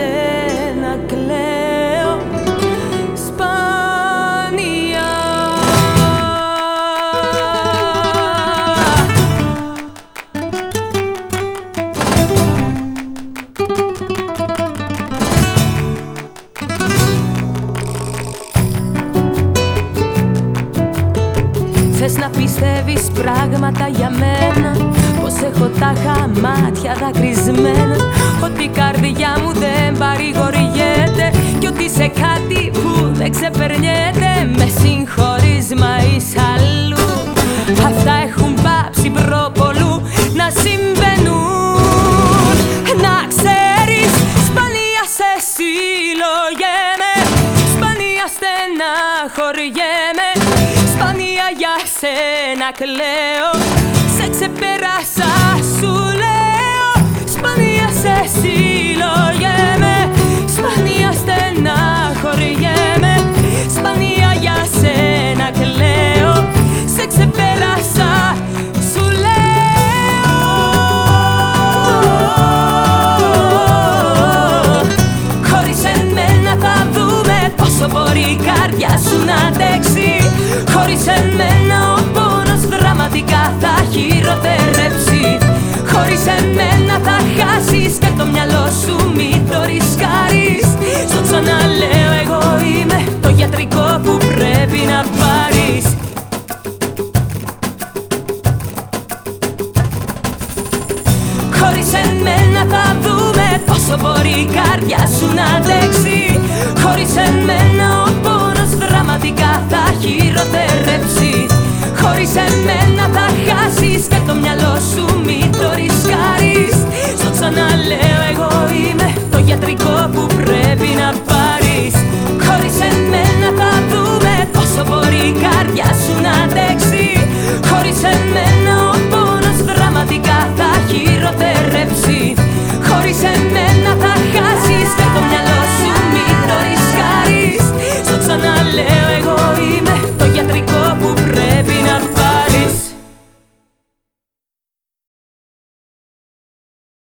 σένα κλαίω. Σπάνια. Θες να πιστεύεις πράγματα για μένα; Πως έχω τα χαμάτια δακρυσμένα; Ότι η καρδιά Σπανία για σένα κλαίω Σε ξεπεράσα σου λέω Σπανία σε συλλογέμαι Σπανία στεναχωριέμαι Σπανία για σένα κλαίω Σε ξεπεράσα σου λέω Χωρίς εμένα θα δούμε πόσο μπορεί η καρδιά σου να αντέξει Χωρίς εμένα perder.